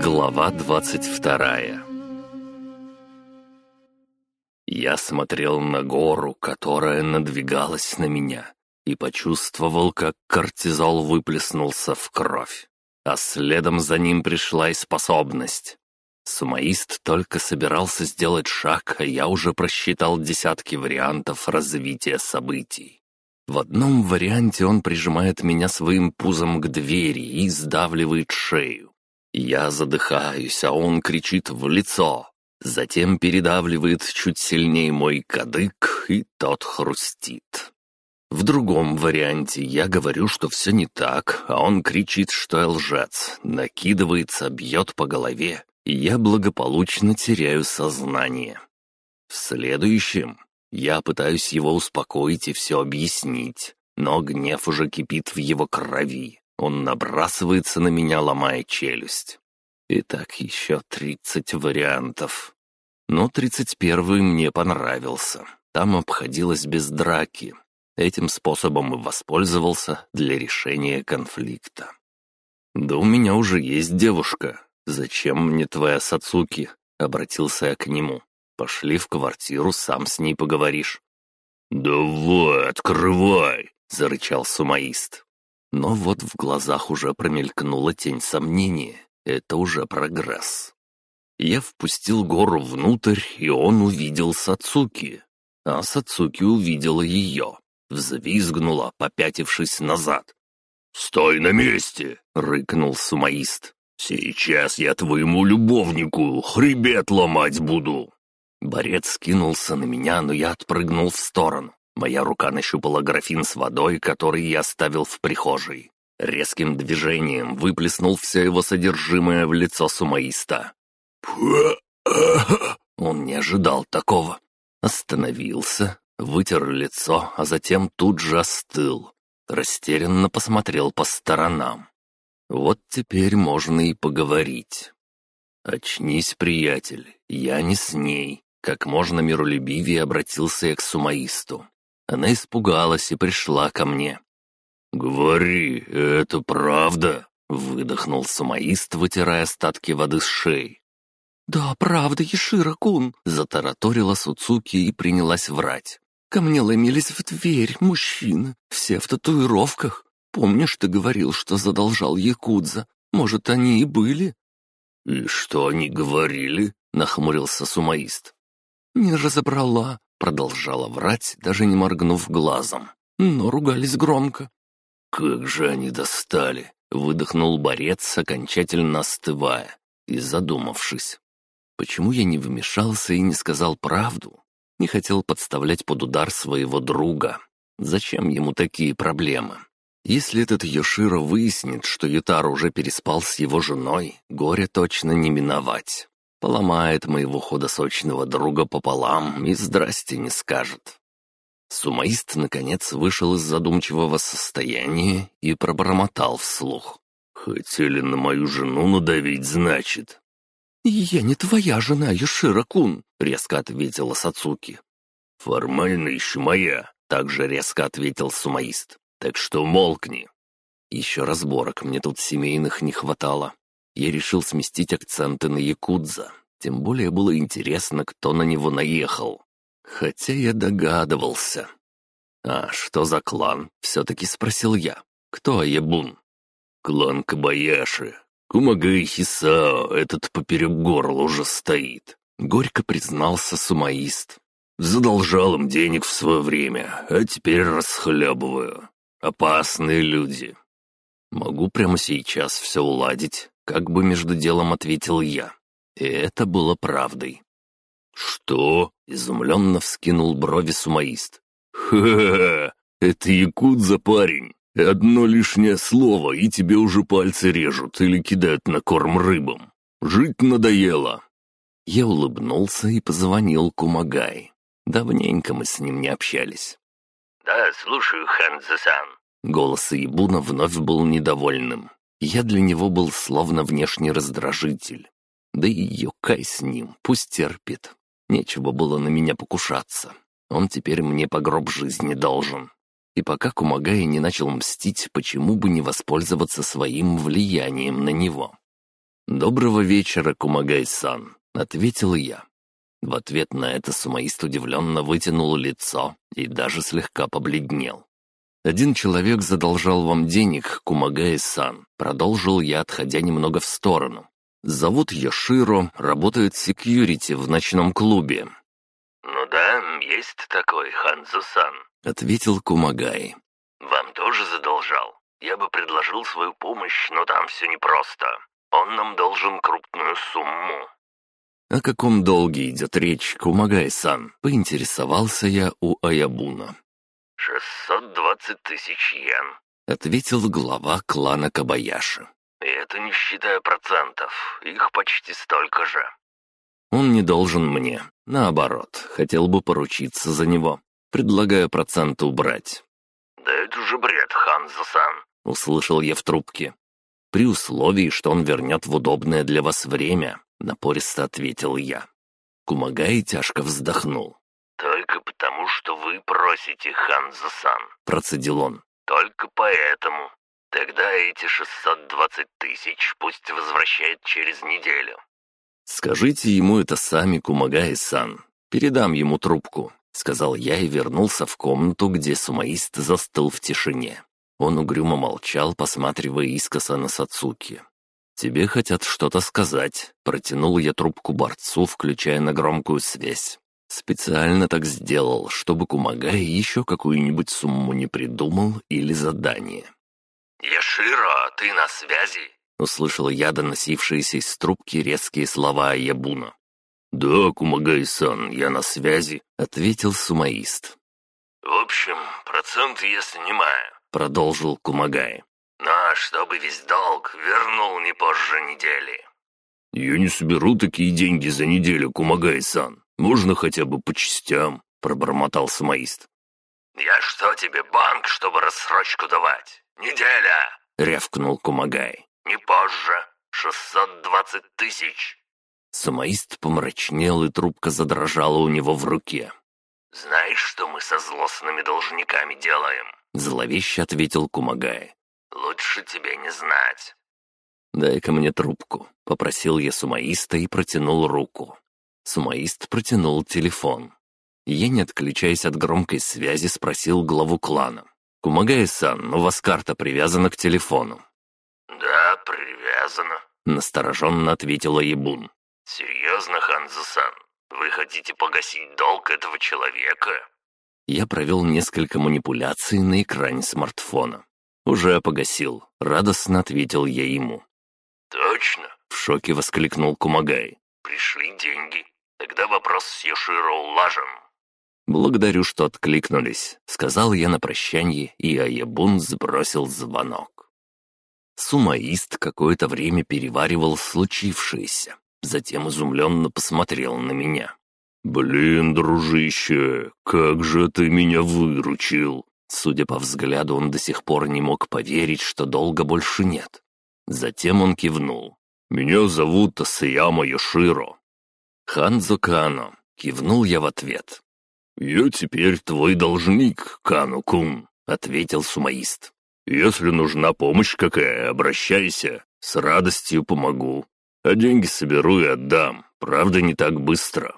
Глава двадцать вторая Я смотрел на гору, которая надвигалась на меня, и почувствовал, как кортизол выплеснулся в кровь. А следом за ним пришла и способность. Сумаист только собирался сделать шаг, а я уже просчитал десятки вариантов развития событий. В одном варианте он прижимает меня своим пузом к двери и сдавливает шею. Я задыхаюсь, а он кричит в лицо. Затем передавливает чуть сильнее мой кадык, и тот хрустит. В другом варианте я говорю, что все не так, а он кричит, что я лжец, накидывается, бьет по голове, и я благополучно теряю сознание. В следующем я пытаюсь его успокоить и все объяснить, но гнев уже кипит в его крови. Он набрасывается на меня, ломая челюсть. И так еще тридцать вариантов. Но тридцать первый мне понравился. Там обходилось без драки. Этим способом и воспользовался для решения конфликта. «Да у меня уже есть девушка. Зачем мне твоя Сацуки?» — обратился я к нему. Пошли в квартиру, сам с ней поговоришь». «Давай, открывай!» — зарычал сумаист. Но вот в глазах уже промелькнула тень сомнения. Это уже прогресс. Я впустил гору внутрь, и он увидел Сацуки. А Сацуки увидела ее. Взвизгнула, попятившись назад. «Стой на месте!» — рыкнул сумаист. «Сейчас я твоему любовнику хребет ломать буду!» Борец скинулся на меня, но я отпрыгнул в сторону. Моя рука нащупала графин с водой, который я оставил в прихожей. Резким движением выплеснул все его содержимое в лицо сумаиста. Он не ожидал такого. Остановился, вытер лицо, а затем тут же остыл. Растерянно посмотрел по сторонам. Вот теперь можно и поговорить. «Очнись, приятель, я не с ней. Как можно миролюбивее обратился я к сумаисту. Она испугалась и пришла ко мне. «Говори, это правда?» — выдохнул сумаист, вытирая остатки воды с шеи. «Да, правда, Ешира-кун!» — затараторила Суцуки и принялась врать. «Ко мне ломились в дверь мужчины, все в татуировках. Помнишь, ты говорил, что задолжал Якудза? Может, они и были?» «И что они говорили?» — нахмурился сумаист. «Не разобрала», — продолжала врать, даже не моргнув глазом. Но ругались громко. «Как же они достали!» — выдохнул борец, окончательно остывая и задумавшись. Почему я не вмешался и не сказал правду? Не хотел подставлять под удар своего друга. Зачем ему такие проблемы? Если этот Йоширо выяснит, что Ютар уже переспал с его женой, горе точно не миновать поломает моего худосочного друга пополам и здрасте не скажет. Сумаист, наконец, вышел из задумчивого состояния и пробормотал вслух. «Хотели на мою жену надавить, значит?» «Я не твоя жена, Юшира-кун», — резко ответила Сацуки. «Формально еще моя», — также резко ответил сумаист. «Так что молкни». Еще разборок мне тут семейных не хватало я решил сместить акценты на Якудза. Тем более было интересно, кто на него наехал. Хотя я догадывался. «А что за клан?» — все-таки спросил я. «Кто Аябун?» «Клан Кабаяши. Кумагай Хисао, этот поперек горла уже стоит», — горько признался сумаист. «Задолжал им денег в свое время, а теперь расхлебываю. Опасные люди. Могу прямо сейчас все уладить. Как бы между делом ответил я. И это было правдой. «Что?» — изумленно вскинул брови сумаист. «Ха-ха! Это якудза, парень! Одно лишнее слово, и тебе уже пальцы режут или кидают на корм рыбам. Жить надоело!» Я улыбнулся и позвонил Кумагай. Давненько мы с ним не общались. «Да, слушаю, Ханзасан». Голос Ибуна вновь был недовольным. Я для него был словно внешний раздражитель. Да и Йокай с ним, пусть терпит. Нечего было на меня покушаться. Он теперь мне по гроб жизни должен. И пока Кумагай не начал мстить, почему бы не воспользоваться своим влиянием на него? «Доброго вечера, Кумагай-сан», — ответил я. В ответ на это сумаист удивленно вытянул лицо и даже слегка побледнел. «Один человек задолжал вам денег, Кумагай-сан», — продолжил я, отходя немного в сторону. «Зовут Йоширо, работает секьюрити в ночном клубе». «Ну да, есть такой, Ханзу-сан», — ответил Кумагай. «Вам тоже задолжал? Я бы предложил свою помощь, но там все непросто. Он нам должен крупную сумму». «О каком долге идет речь, Кумагай-сан?» — поинтересовался я у Аябуна. «Шестьсот двадцать тысяч йен», — ответил глава клана Кабаяши. «И это не считая процентов, их почти столько же». «Он не должен мне. Наоборот, хотел бы поручиться за него. Предлагаю проценты убрать». «Да это же бред, Ханзо-сан», — услышал я в трубке. «При условии, что он вернет в удобное для вас время», — напористо ответил я. Кумагай тяжко вздохнул. «Только потому, что вы просите, Ханзо-сан», — процедил он. «Только поэтому. Тогда эти 620 тысяч пусть возвращает через неделю». «Скажите ему это сами, Кумагай-сан. Передам ему трубку», — сказал я и вернулся в комнату, где сумаист застыл в тишине. Он угрюмо молчал, посматривая искоса на Сацуки. «Тебе хотят что-то сказать», — протянул я трубку борцу, включая на громкую связь. Специально так сделал, чтобы Кумагай еще какую-нибудь сумму не придумал или задание. «Яширо, ты на связи?» — услышал я доносившиеся из трубки резкие слова Ябуна. «Да, Кумагай-сан, я на связи», — ответил сумаист. «В общем, проценты я снимаю», — продолжил Кумагай. «Но чтобы весь долг вернул не позже недели». «Я не соберу такие деньги за неделю, Кумагай-сан. Можно хотя бы по частям», — пробормотал самоист. «Я что тебе, банк, чтобы рассрочку давать? Неделя!» — рявкнул Кумагай. «Не позже. Шестьсот двадцать тысяч». Самоист помрачнел, и трубка задрожала у него в руке. «Знаешь, что мы со злостными должниками делаем?» — зловеще ответил Кумагай. «Лучше тебе не знать». «Дай-ка мне трубку», — попросил я сумаиста и протянул руку. Сумаист протянул телефон. Я, не отключаясь от громкой связи, спросил главу клана. «Кумагай-сан, у вас карта привязана к телефону?» «Да, привязана», — настороженно ответила Ебун. «Серьезно, Ханзо-сан, вы хотите погасить долг этого человека?» Я провел несколько манипуляций на экране смартфона. «Уже погасил», — радостно ответил я ему. «Точно?» — в шоке воскликнул Кумагай. «Пришли деньги. Тогда вопрос с Йоширо улажен». «Благодарю, что откликнулись», — сказал я на прощанье, и Аябун сбросил звонок. Сумаист какое-то время переваривал случившееся, затем изумленно посмотрел на меня. «Блин, дружище, как же ты меня выручил!» Судя по взгляду, он до сих пор не мог поверить, что долга больше нет. Затем он кивнул. «Меня зовут Асаяма Йоширо». «Ханзо Кано», — кивнул я в ответ. «Я теперь твой должник, Кану-кун», — ответил сумаист. «Если нужна помощь какая, обращайся, с радостью помогу. А деньги соберу и отдам, правда, не так быстро».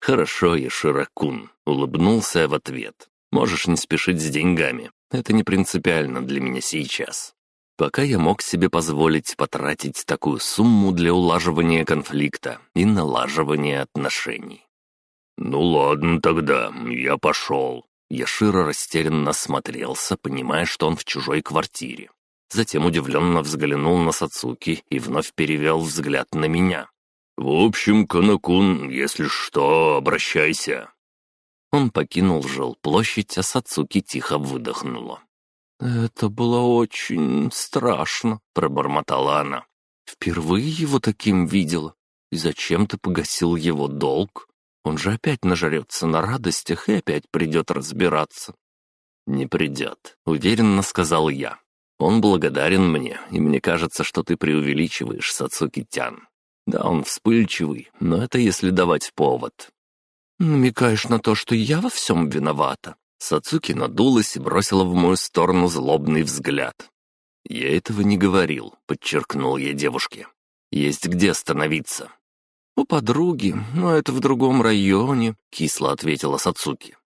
«Хорошо, Яширакун», — улыбнулся в ответ. «Можешь не спешить с деньгами, это не принципиально для меня сейчас. Пока я мог себе позволить потратить такую сумму для улаживания конфликта и налаживания отношений. «Ну ладно тогда, я пошел». Яшира растерянно смотрелся, понимая, что он в чужой квартире. Затем удивленно взглянул на Сацуки и вновь перевел взгляд на меня. «В общем, Канакун, если что, обращайся». Он покинул жилплощадь, а Сацуки тихо выдохнула. «Это было очень страшно», — пробормотала она. «Впервые его таким видела. И зачем ты погасил его долг? Он же опять нажрется на радостях и опять придет разбираться». «Не придет», — уверенно сказал я. «Он благодарен мне, и мне кажется, что ты преувеличиваешь, Сацуки-тян. Да, он вспыльчивый, но это если давать повод». «Намекаешь на то, что я во всем виновата?» Сацуки надулась и бросила в мою сторону злобный взгляд. «Я этого не говорил», — подчеркнул я девушке. «Есть где остановиться». «У подруги, но это в другом районе», — кисло ответила Сацуки.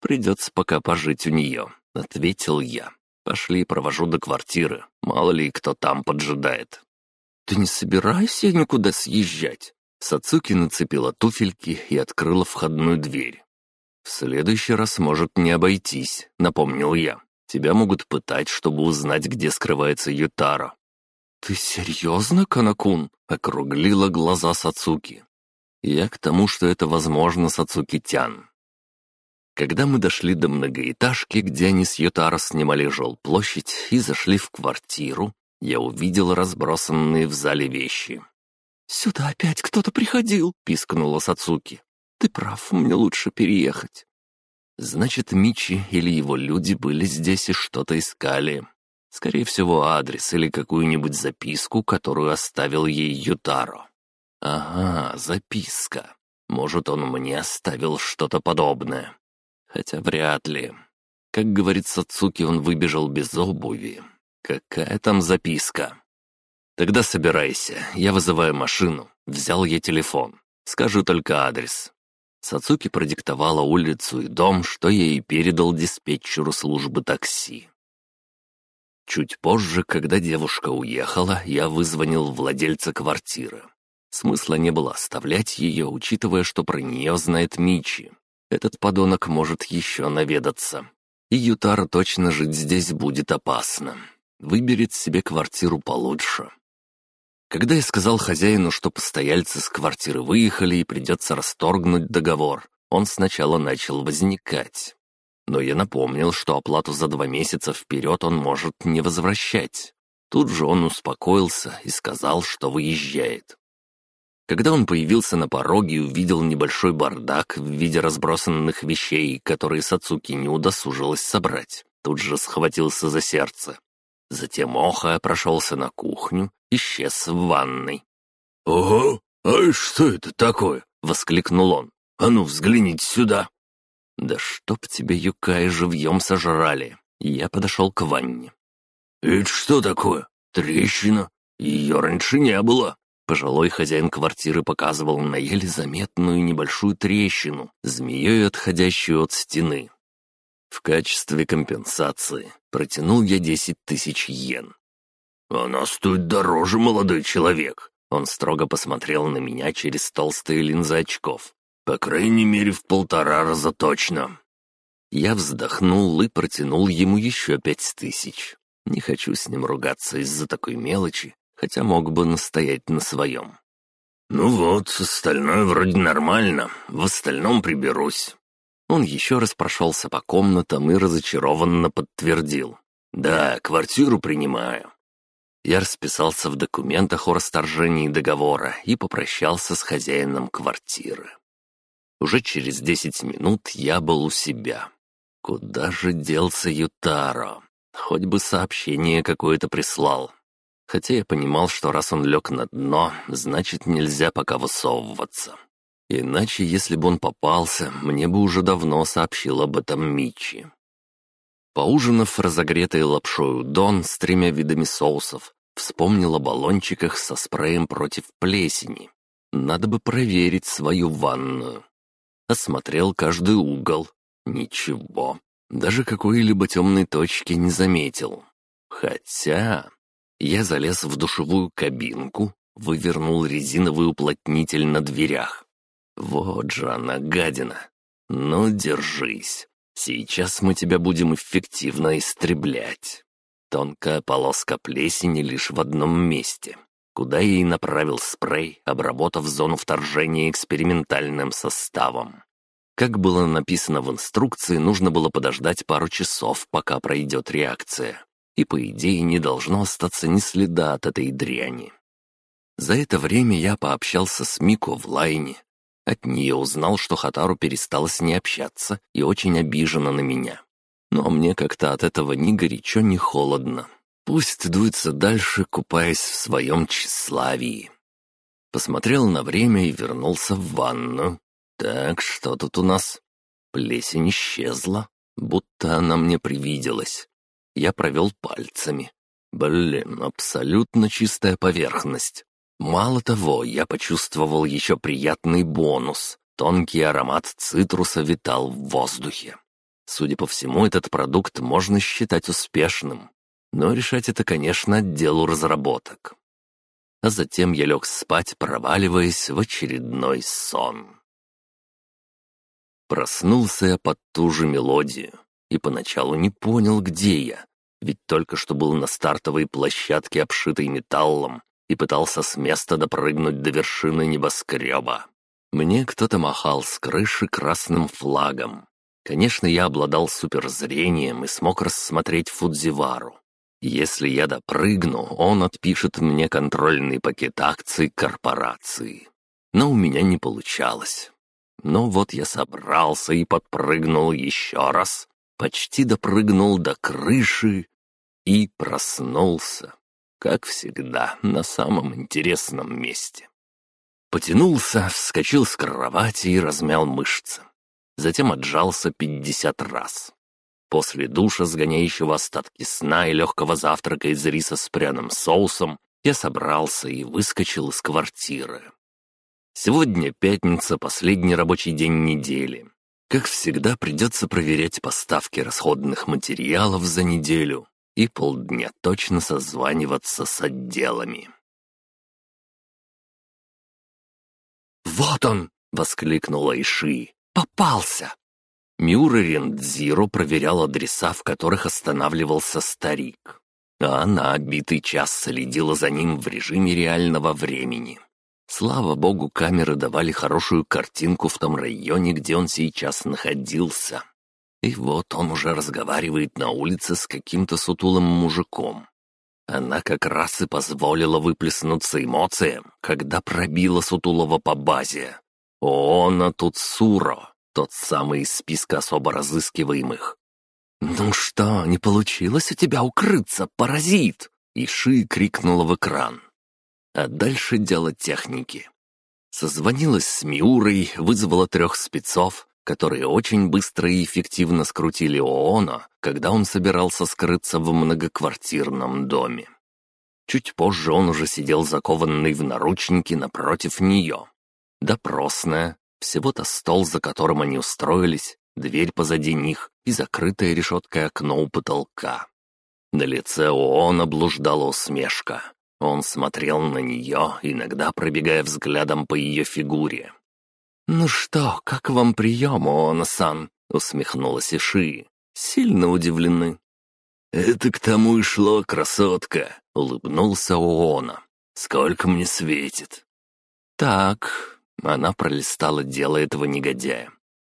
«Придется пока пожить у нее», — ответил я. «Пошли, провожу до квартиры. Мало ли, кто там поджидает». «Ты не собирайся никуда съезжать?» Сацуки нацепила туфельки и открыла входную дверь. «В следующий раз может не обойтись», — напомнил я. «Тебя могут пытать, чтобы узнать, где скрывается Ютаро». «Ты серьезно, Канакун?» — округлила глаза Сацуки. «Я к тому, что это возможно, Сацуки-тян». Когда мы дошли до многоэтажки, где они с Ютаро снимали жилплощадь и зашли в квартиру, я увидел разбросанные в зале вещи. «Сюда опять кто-то приходил!» — пискнула Сацуки. Ты прав, мне лучше переехать». Значит, Мичи или его люди были здесь и что-то искали. Скорее всего, адрес или какую-нибудь записку, которую оставил ей Ютаро. Ага, записка. Может, он мне оставил что-то подобное. Хотя вряд ли. Как говорит Сацуки, он выбежал без обуви. Какая там записка? Тогда собирайся, я вызываю машину. Взял я телефон. Скажу только адрес. Сацуки продиктовала улицу и дом, что я и передал диспетчеру службы такси. Чуть позже, когда девушка уехала, я вызвонил владельца квартиры. Смысла не было оставлять ее, учитывая, что про нее знает Мичи. Этот подонок может еще наведаться. И Ютара точно жить здесь будет опасно. Выберет себе квартиру получше. Когда я сказал хозяину, что постояльцы с квартиры выехали и придется расторгнуть договор, он сначала начал возникать. Но я напомнил, что оплату за два месяца вперед он может не возвращать. Тут же он успокоился и сказал, что выезжает. Когда он появился на пороге и увидел небольшой бардак в виде разбросанных вещей, которые Сацуки не удосужилась собрать, тут же схватился за сердце. Затем Оха прошелся на кухню, исчез в ванной. «Ого, а что это такое?» — воскликнул он. «А ну, взгляните сюда!» «Да чтоб тебе юкаи живьем сожрали!» Я подошел к ванне. «Это что такое? Трещина? Ее раньше не было!» Пожилой хозяин квартиры показывал на еле заметную небольшую трещину, змеей отходящую от стены. В качестве компенсации протянул я десять тысяч йен. «Она стоит дороже, молодой человек!» Он строго посмотрел на меня через толстые линзы очков. «По крайней мере, в полтора раза точно!» Я вздохнул и протянул ему еще пять тысяч. Не хочу с ним ругаться из-за такой мелочи, хотя мог бы настоять на своем. «Ну вот, остальное вроде нормально, в остальном приберусь». Он еще раз прошелся по комнатам и разочарованно подтвердил. «Да, квартиру принимаю». Я расписался в документах о расторжении договора и попрощался с хозяином квартиры. Уже через десять минут я был у себя. Куда же делся Ютаро? Хоть бы сообщение какое-то прислал. Хотя я понимал, что раз он лег на дно, значит, нельзя пока высовываться. Иначе, если бы он попался, мне бы уже давно сообщил об этом Мичи. Поужинав разогретой лапшой удон с тремя видами соусов, вспомнил о баллончиках со спреем против плесени. Надо бы проверить свою ванную. Осмотрел каждый угол. Ничего. Даже какой-либо темной точки не заметил. Хотя... Я залез в душевую кабинку, вывернул резиновый уплотнитель на дверях. Вот же она, гадина. Ну, держись. Сейчас мы тебя будем эффективно истреблять. Тонкая полоска плесени лишь в одном месте, куда и направил спрей, обработав зону вторжения экспериментальным составом. Как было написано в инструкции, нужно было подождать пару часов, пока пройдет реакция. И, по идее, не должно остаться ни следа от этой дряни. За это время я пообщался с Мико в лайне, от нее узнал, что Хатару перестала с ней общаться и очень обижена на меня. Но мне как-то от этого ни горячо, ни холодно. Пусть дуется дальше, купаясь в своем тщеславии. Посмотрел на время и вернулся в ванну. Так, что тут у нас? Плесень исчезла. будто она мне привиделась. Я провел пальцами. Блин, абсолютно чистая поверхность. Мало того, я почувствовал еще приятный бонус. Тонкий аромат цитруса витал в воздухе. Судя по всему, этот продукт можно считать успешным. Но решать это, конечно, отделу разработок. А затем я лег спать, проваливаясь в очередной сон. Проснулся я под ту же мелодию и поначалу не понял, где я, ведь только что был на стартовой площадке, обшитой металлом, и пытался с места допрыгнуть до вершины небоскреба. Мне кто-то махал с крыши красным флагом. Конечно, я обладал суперзрением и смог рассмотреть Фудзивару. Если я допрыгну, он отпишет мне контрольный пакет акций корпорации. Но у меня не получалось. Но вот я собрался и подпрыгнул еще раз, почти допрыгнул до крыши и проснулся, как всегда, на самом интересном месте. Потянулся, вскочил с кровати и размял мышцы. Затем отжался пятьдесят раз. После душа, сгоняющего остатки сна и легкого завтрака из риса с пряным соусом, я собрался и выскочил из квартиры. Сегодня пятница, последний рабочий день недели. Как всегда, придется проверять поставки расходных материалов за неделю и полдня точно созваниваться с отделами. «Вот он!» — воскликнула Иши. «Попался!» Миура Рендзиро проверял адреса, в которых останавливался старик. А она битый час следила за ним в режиме реального времени. Слава богу, камеры давали хорошую картинку в том районе, где он сейчас находился. И вот он уже разговаривает на улице с каким-то сутулым мужиком. Она как раз и позволила выплеснуться эмоциям, когда пробила сутулого по базе. Он, а тут Суро, тот самый из списка особо разыскиваемых. «Ну что, не получилось у тебя укрыться, паразит?» Иши крикнула в экран. А дальше дело техники. Созвонилась с Миурой, вызвала трех спецов, которые очень быстро и эффективно скрутили ООНа, когда он собирался скрыться в многоквартирном доме. Чуть позже он уже сидел закованный в наручники напротив нее. Допросная, всего-то стол, за которым они устроились, дверь позади них и закрытое решеткой окно у потолка. На лице ООНа блуждала усмешка. Он смотрел на нее, иногда пробегая взглядом по ее фигуре. «Ну что, как вам прием, Оона-сан?» — усмехнулась Иши. «Сильно удивлены». «Это к тому и шло, красотка», — улыбнулся Оона. «Сколько мне светит?» «Так...» — она пролистала дело этого негодяя.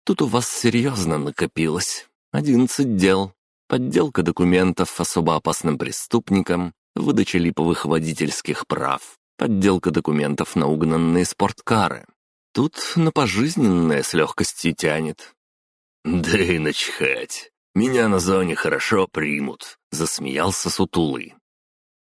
«Тут у вас серьезно накопилось. Одиннадцать дел. Подделка документов особо опасным преступникам, выдача липовых водительских прав, подделка документов на угнанные спорткары. Тут на пожизненное с легкостью тянет. «Да и начхать. Меня на зоне хорошо примут», — засмеялся Сутулый.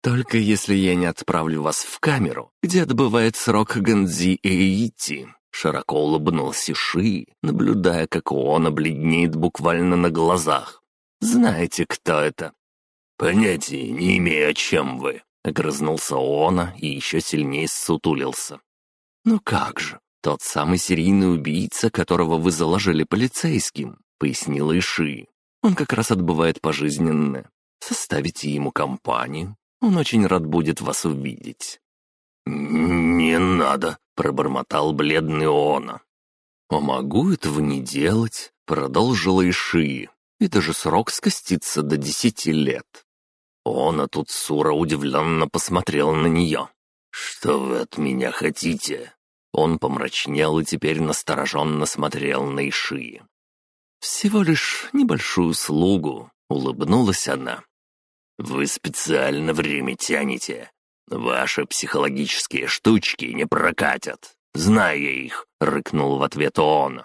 «Только если я не отправлю вас в камеру, где отбывает срок Ганзи Эйти», — широко улыбнулся Ши, наблюдая, как он обледнеет буквально на глазах. «Знаете, кто это?» «Понятия не имею, о чем вы», — огрызнулся Оона и еще сильнее ссутулился. «Ну как же, тот самый серийный убийца, которого вы заложили полицейским», — пояснила Иши. «Он как раз отбывает пожизненно. Составите ему компанию. Он очень рад будет вас увидеть». «Не надо», — пробормотал бледный Оона. «А могу этого не делать», — продолжила Иши. «И даже срок скостится до десяти лет. Он, а тут Сура удивленно посмотрел на нее. «Что вы от меня хотите?» Он помрачнел и теперь настороженно смотрел на Иши. «Всего лишь небольшую услугу», — улыбнулась она. «Вы специально время тянете. Ваши психологические штучки не прокатят. Зная их», — рыкнул в ответ он.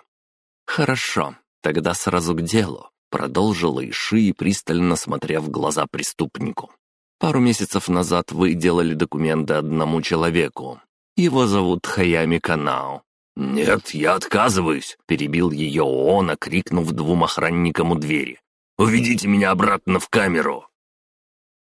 «Хорошо, тогда сразу к делу. Продолжила Иши, пристально смотря в глаза преступнику. «Пару месяцев назад вы делали документы одному человеку. Его зовут Хаями Канао. «Нет, я отказываюсь», — перебил ее он, крикнув двум охранникам у двери. «Уведите меня обратно в камеру!»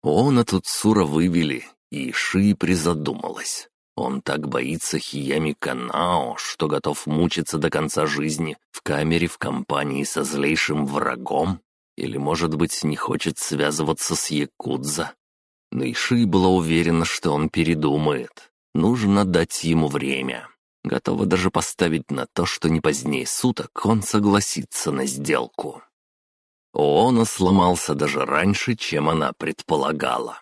Она тут Сура вывели, и Ши призадумалась. Он так боится Хиями Канао, что готов мучиться до конца жизни в камере в компании со злейшим врагом? Или, может быть, не хочет связываться с Якудза? Но Иши была уверена, что он передумает. Нужно дать ему время. Готова даже поставить на то, что не позднее суток он согласится на сделку. Он сломался даже раньше, чем она предполагала.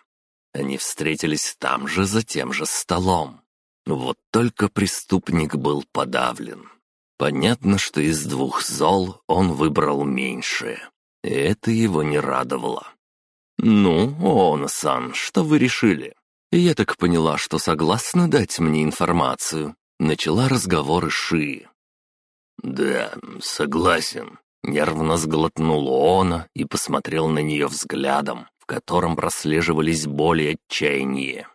Они встретились там же, за тем же столом. Вот только преступник был подавлен. Понятно, что из двух зол он выбрал меньшее. И это его не радовало. «Ну, Оона-сан, что вы решили?» «Я так поняла, что согласны дать мне информацию», Начала разговор Ши. «Да, согласен», — нервно сглотнул он и посмотрел на нее взглядом, в котором прослеживались боль и отчаяние.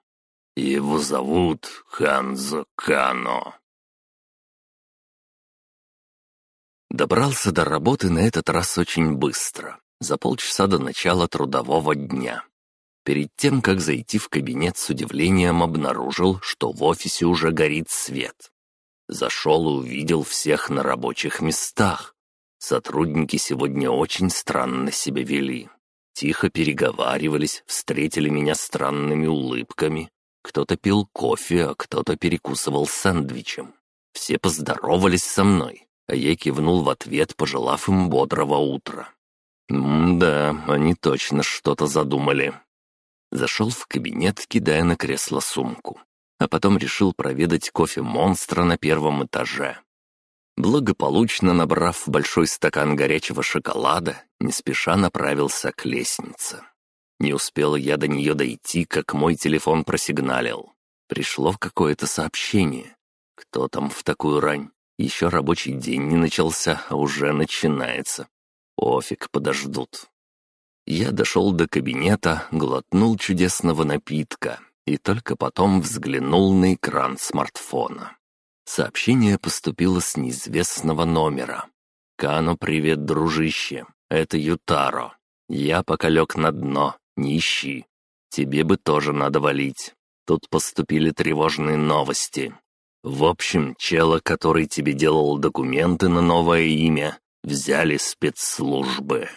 «Его зовут Ханзо Кано». Добрался до работы на этот раз очень быстро, за полчаса до начала трудового дня. Перед тем, как зайти в кабинет, с удивлением обнаружил, что в офисе уже горит свет. Зашел и увидел всех на рабочих местах. Сотрудники сегодня очень странно себя вели. Тихо переговаривались, встретили меня странными улыбками. Кто-то пил кофе, а кто-то перекусывал сэндвичем. Все поздоровались со мной, а я кивнул в ответ, пожелав им бодрого утра. М-да, они точно что-то задумали. Зашел в кабинет, кидая на кресло сумку. А потом решил проведать кофе-монстра на первом этаже. Благополучно набрав большой стакан горячего шоколада, не спеша направился к лестнице. Не успел я до нее дойти, как мой телефон просигналил. Пришло какое-то сообщение. Кто там в такую рань? Еще рабочий день не начался, а уже начинается. Офиг, подождут. Я дошел до кабинета, глотнул чудесного напитка и только потом взглянул на экран смартфона. Сообщение поступило с неизвестного номера. «Кано, привет, дружище. Это Ютаро. Я пока лег на дно, не ищи. Тебе бы тоже надо валить. Тут поступили тревожные новости. В общем, чела, который тебе делал документы на новое имя, взяли спецслужбы».